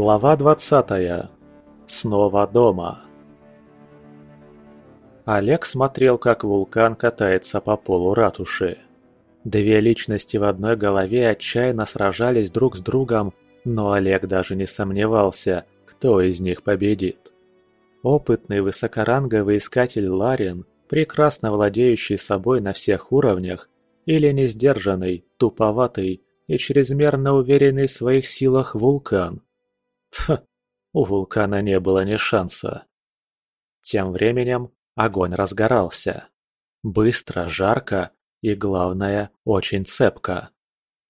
Глава двадцатая. Снова дома. Олег смотрел, как вулкан катается по полу ратуши. Две личности в одной голове отчаянно сражались друг с другом, но Олег даже не сомневался, кто из них победит. Опытный высокоранговый искатель Ларин, прекрасно владеющий собой на всех уровнях, или несдержанный, туповатый и чрезмерно уверенный в своих силах вулкан – Ф, у вулкана не было ни шанса. Тем временем огонь разгорался. Быстро, жарко и, главное, очень цепко.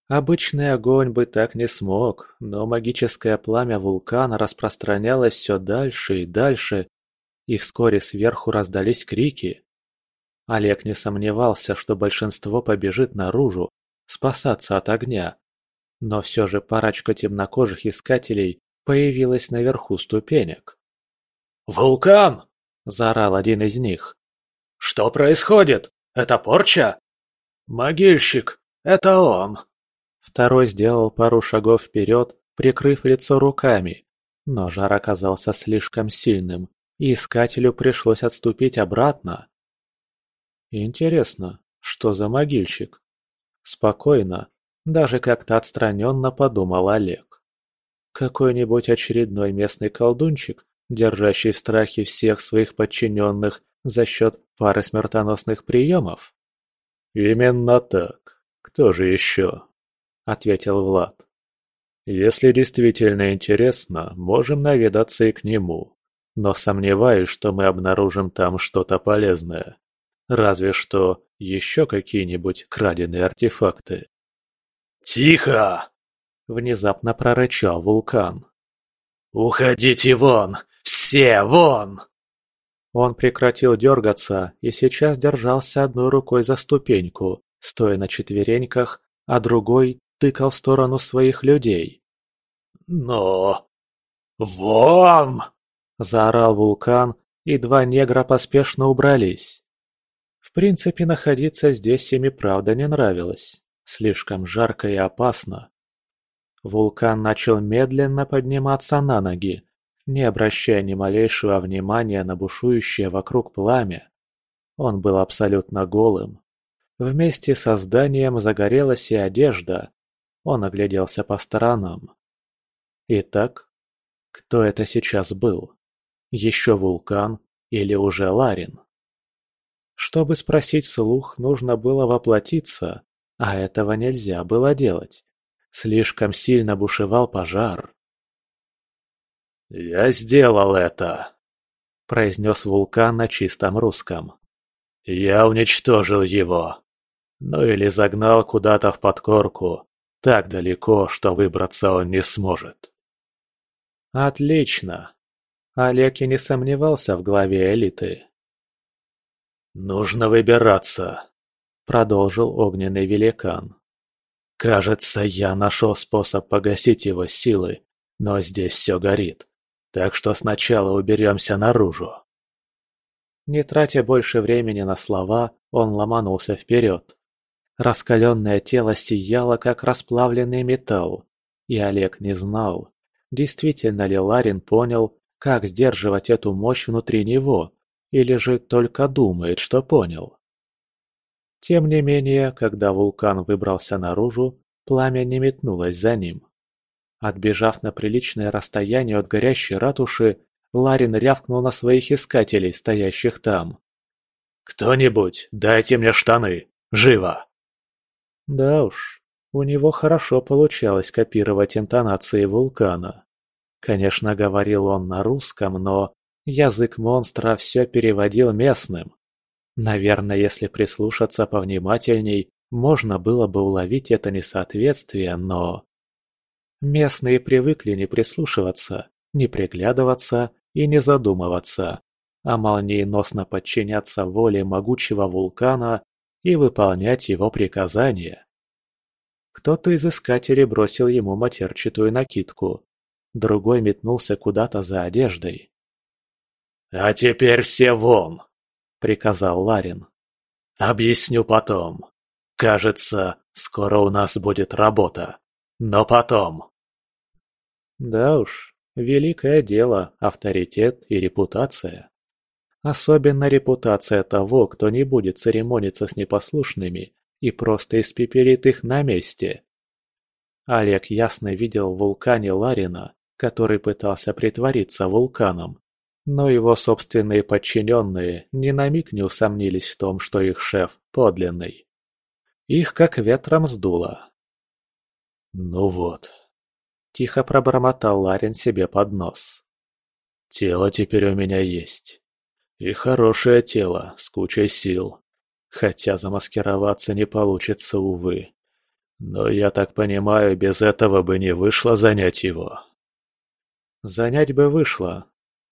Обычный огонь бы так не смог, но магическое пламя вулкана распространялось все дальше и дальше, и вскоре сверху раздались крики. Олег не сомневался, что большинство побежит наружу, спасаться от огня. Но все же парочка темнокожих искателей появилась наверху ступенек. «Вулкан!» – заорал один из них. «Что происходит? Это порча?» «Могильщик! Это он!» Второй сделал пару шагов вперед, прикрыв лицо руками, но жар оказался слишком сильным, и искателю пришлось отступить обратно. Интересно, что за могильщик? Спокойно, даже как-то отстраненно подумал Олег. Какой-нибудь очередной местный колдунчик, держащий в страхе всех своих подчиненных за счет пары смертоносных приемов? «Именно так. Кто же еще?» – ответил Влад. «Если действительно интересно, можем наведаться и к нему. Но сомневаюсь, что мы обнаружим там что-то полезное. Разве что еще какие-нибудь краденые артефакты». «Тихо!» Внезапно прорычал вулкан. «Уходите вон! Все вон!» Он прекратил дергаться и сейчас держался одной рукой за ступеньку, стоя на четвереньках, а другой тыкал в сторону своих людей. «Но... вон!» – заорал вулкан, и два негра поспешно убрались. В принципе, находиться здесь им и правда не нравилось. Слишком жарко и опасно. Вулкан начал медленно подниматься на ноги, не обращая ни малейшего внимания на бушующее вокруг пламя. Он был абсолютно голым. Вместе со зданием загорелась и одежда. Он огляделся по сторонам. Итак, кто это сейчас был? Еще вулкан или уже Ларин? Чтобы спросить вслух, нужно было воплотиться, а этого нельзя было делать. Слишком сильно бушевал пожар. «Я сделал это!» – произнес вулкан на чистом русском. «Я уничтожил его. Ну или загнал куда-то в подкорку, так далеко, что выбраться он не сможет». «Отлично!» Олег и не сомневался в главе элиты. «Нужно выбираться», — продолжил огненный великан. Кажется, я нашел способ погасить его силы, но здесь все горит. Так что сначала уберемся наружу. Не тратя больше времени на слова, он ломанулся вперед. Раскаленное тело сияло, как расплавленный металл, и Олег не знал, действительно ли Ларин понял, как сдерживать эту мощь внутри него, или же только думает, что понял. Тем не менее, когда вулкан выбрался наружу, пламя не метнулось за ним. Отбежав на приличное расстояние от горящей ратуши, Ларин рявкнул на своих искателей, стоящих там. «Кто-нибудь, дайте мне штаны! Живо!» Да уж, у него хорошо получалось копировать интонации вулкана. Конечно, говорил он на русском, но язык монстра все переводил местным. Наверное, если прислушаться повнимательней, можно было бы уловить это несоответствие, но... Местные привыкли не прислушиваться, не приглядываться и не задумываться, а молниеносно подчиняться воле могучего вулкана и выполнять его приказания. Кто-то из искателей бросил ему матерчатую накидку, другой метнулся куда-то за одеждой. «А теперь все вон!» — приказал Ларин. «Объясню потом. Кажется, скоро у нас будет работа. Но потом». Да уж, Великое дело – авторитет и репутация. Особенно репутация того, кто не будет церемониться с непослушными и просто испепелит их на месте. Олег ясно видел в вулкане Ларина, который пытался притвориться вулканом, но его собственные подчиненные ни на миг не усомнились в том, что их шеф подлинный. Их как ветром сдуло. «Ну вот», — тихо пробормотал Ларин себе под нос. «Тело теперь у меня есть. И хорошее тело, с кучей сил. Хотя замаскироваться не получится, увы. Но я так понимаю, без этого бы не вышло занять его». Занять бы вышло.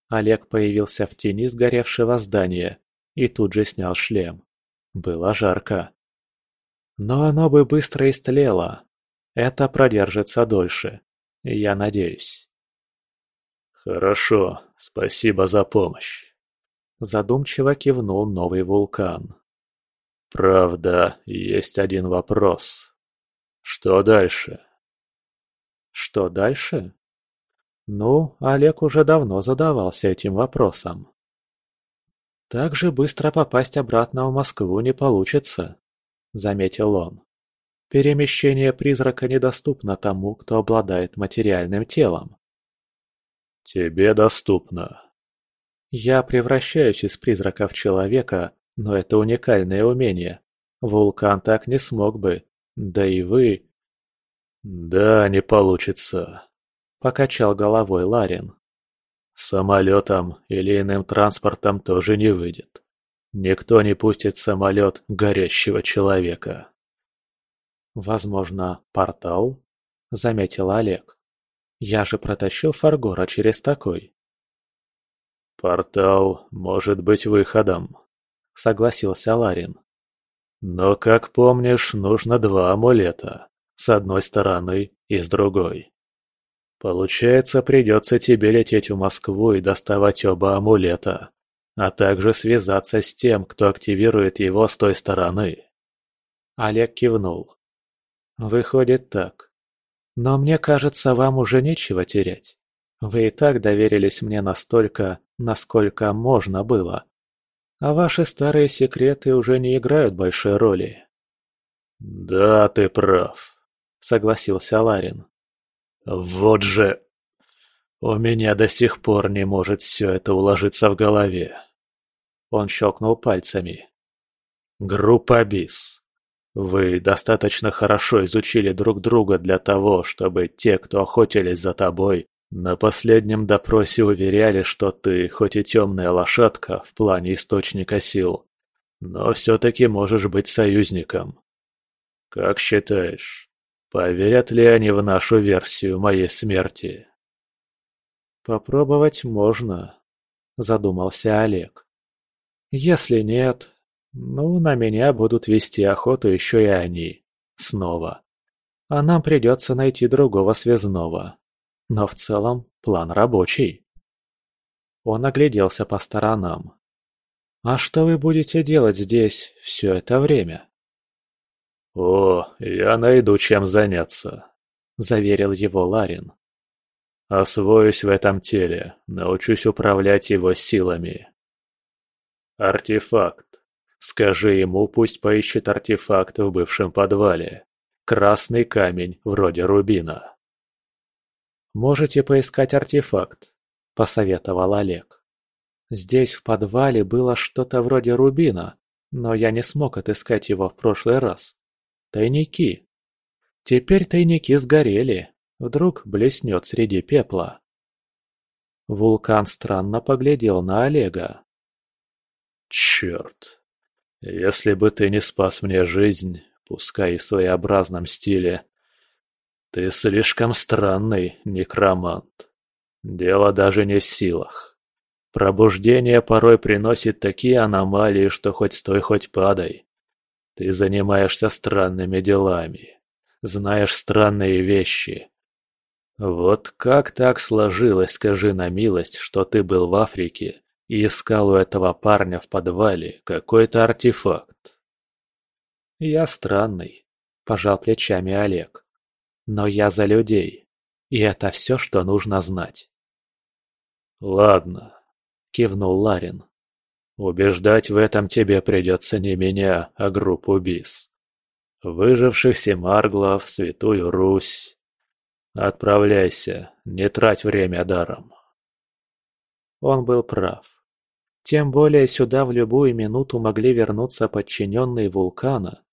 Олег появился в тени сгоревшего здания и тут же снял шлем. Было жарко. Но оно бы быстро истлело. Это продержится дольше. Я надеюсь. «Хорошо, спасибо за помощь», — задумчиво кивнул новый вулкан. «Правда, есть один вопрос. Что дальше?» «Что дальше?» Ну, Олег уже давно задавался этим вопросом. «Так же быстро попасть обратно в Москву не получится», — заметил он. «Перемещение призрака недоступно тому, кто обладает материальным телом». «Тебе доступно». «Я превращаюсь из призрака в человека, но это уникальное умение. Вулкан так не смог бы. Да и вы...» «Да, не получится», — покачал головой Ларин. «Самолетом или иным транспортом тоже не выйдет. Никто не пустит самолет горящего человека». «Возможно, портал?» — заметил Олег. «Я же протащил Фаргора через такой». «Портал может быть выходом», — согласился Ларин. «Но, как помнишь, нужно два амулета. С одной стороны и с другой. Получается, придется тебе лететь в Москву и доставать оба амулета, а также связаться с тем, кто активирует его с той стороны. Олег кивнул. Выходит так. Но мне кажется, вам уже нечего терять. Вы и так доверились мне настолько, насколько можно было. А ваши старые секреты уже не играют большой роли. «Да, ты прав», — согласился Ларин. Вот же... У меня до сих пор не может все это уложиться в голове. Он щелкнул пальцами. Группа БИС. Вы достаточно хорошо изучили друг друга для того, чтобы те, кто охотились за тобой, на последнем допросе уверяли, что ты хоть и темная лошадка в плане источника сил, но все-таки можешь быть союзником. Как считаешь, Поверят ли они в нашу версию моей смерти? Попробовать можно, задумался Олег. Если нет, ну, на меня будут вести охоту еще и они. Снова. А нам придется найти другого связного. Но в целом план рабочий. Он огляделся по сторонам. «А что вы будете делать здесь все это время?» «О, я найду чем заняться», — заверил его Ларин. «Освоюсь в этом теле, научусь управлять его силами». «Артефакт. Скажи ему, пусть поищет артефакт в бывшем подвале. Красный камень, вроде рубина». «Можете поискать артефакт», — посоветовал Олег. «Здесь в подвале было что-то вроде рубина, но я не смог отыскать его в прошлый раз. Тайники. Теперь тайники сгорели. Вдруг блеснет среди пепла. Вулкан странно поглядел на Олега. «Черт! Если бы ты не спас мне жизнь, пускай и в своеобразном стиле, ты слишком странный, некромант. Дело даже не в силах. Пробуждение порой приносит такие аномалии, что хоть стой, хоть падай. Ты занимаешься странными делами, знаешь странные вещи. Вот как так сложилось, скажи на милость, что ты был в Африке и искал у этого парня в подвале какой-то артефакт? Я странный, пожал плечами Олег. Но я за людей, и это все, что нужно знать. «Ладно», — кивнул Ларин. «Убеждать в этом тебе придется не меня, а группу БИС. Выживших семарглов, Святую Русь. Отправляйся, не трать время даром». Он был прав. Тем более сюда в любую минуту могли вернуться подчиненные вулкана.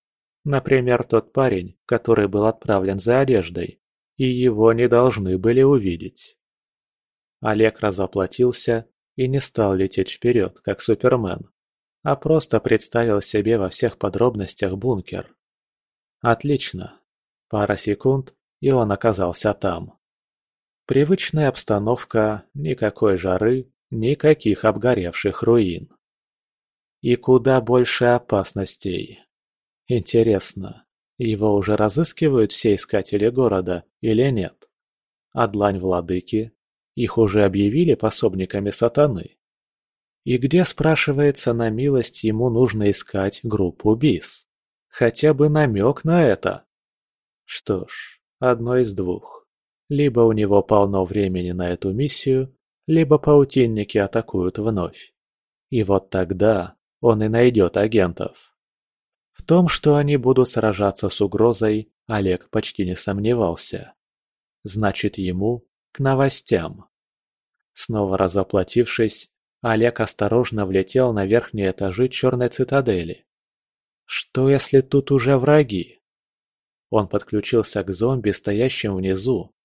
Например, тот парень, который был отправлен за одеждой, и его не должны были увидеть. Олег разоплатился и не стал лететь вперед, как Супермен, а просто представил себе во всех подробностях бункер. Отлично. Пара секунд, и он оказался там. Привычная обстановка, никакой жары, никаких обгоревших руин. И куда больше опасностей. Интересно, его уже разыскивают все искатели города или нет? А длань владыки их уже объявили пособниками сатаны. И где, спрашивается, на милость ему нужно искать группу БИС? Хотя бы намек на это. Что ж, одно из двух. Либо у него полно времени на эту миссию, либо паутинники атакуют вновь. И вот тогда он и найдет агентов. В том, что они будут сражаться с угрозой, Олег почти не сомневался. Значит, ему к новостям. Снова разоплатившись, Олег осторожно влетел на верхние этажи черной цитадели. Что если тут уже враги? Он подключился к зомби, стоящим внизу.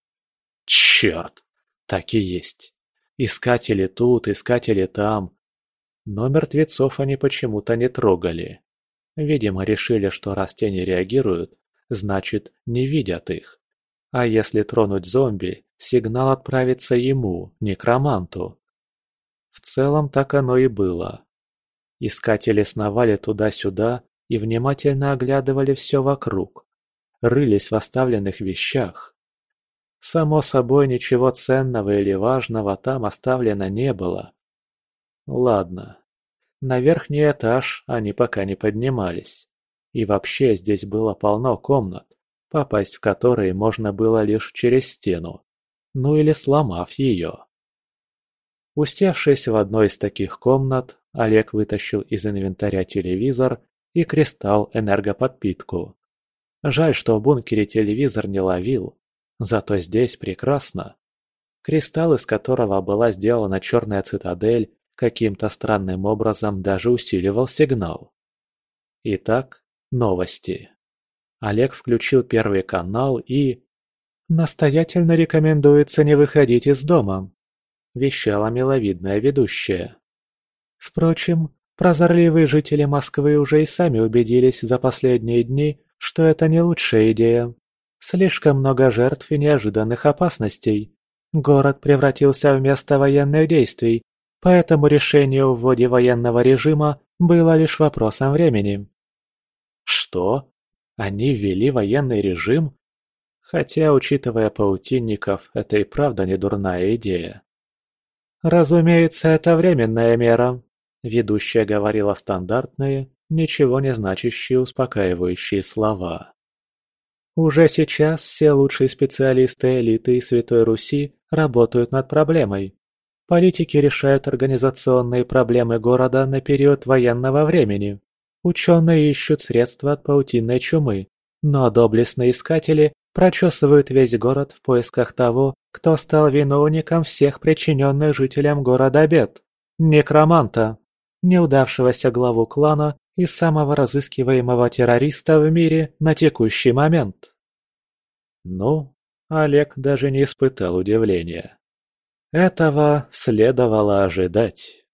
Черт! Так и есть. Искатели тут, искатели там. Но мертвецов они почему-то не трогали. Видимо, решили, что раз те реагируют, значит, не видят их. А если тронуть зомби, сигнал отправится ему, некроманту. В целом так оно и было. Искатели сновали туда-сюда и внимательно оглядывали все вокруг. Рылись в оставленных вещах. Само собой, ничего ценного или важного там оставлено не было. Ладно. На верхний этаж они пока не поднимались. И вообще здесь было полно комнат попасть в которые можно было лишь через стену, ну или сломав ее. Устевшись в одной из таких комнат, Олег вытащил из инвентаря телевизор и кристалл энергоподпитку. Жаль, что в бункере телевизор не ловил, зато здесь прекрасно. Кристалл, из которого была сделана черная цитадель, каким-то странным образом даже усиливал сигнал. Итак, новости. Олег включил Первый канал и... «Настоятельно рекомендуется не выходить из дома», – вещала миловидная ведущая. Впрочем, прозорливые жители Москвы уже и сами убедились за последние дни, что это не лучшая идея. Слишком много жертв и неожиданных опасностей. Город превратился в место военных действий, поэтому решение о вводе военного режима было лишь вопросом времени. «Что?» Они ввели военный режим? Хотя, учитывая паутинников, это и правда не дурная идея. «Разумеется, это временная мера», – ведущая говорила стандартные, ничего не значащие успокаивающие слова. Уже сейчас все лучшие специалисты элиты и Святой Руси работают над проблемой. Политики решают организационные проблемы города на период военного времени. Ученые ищут средства от паутинной чумы, но доблестные искатели прочесывают весь город в поисках того, кто стал виновником всех причиненных жителям города бед – некроманта, неудавшегося главу клана и самого разыскиваемого террориста в мире на текущий момент. Ну, Олег даже не испытал удивления. Этого следовало ожидать.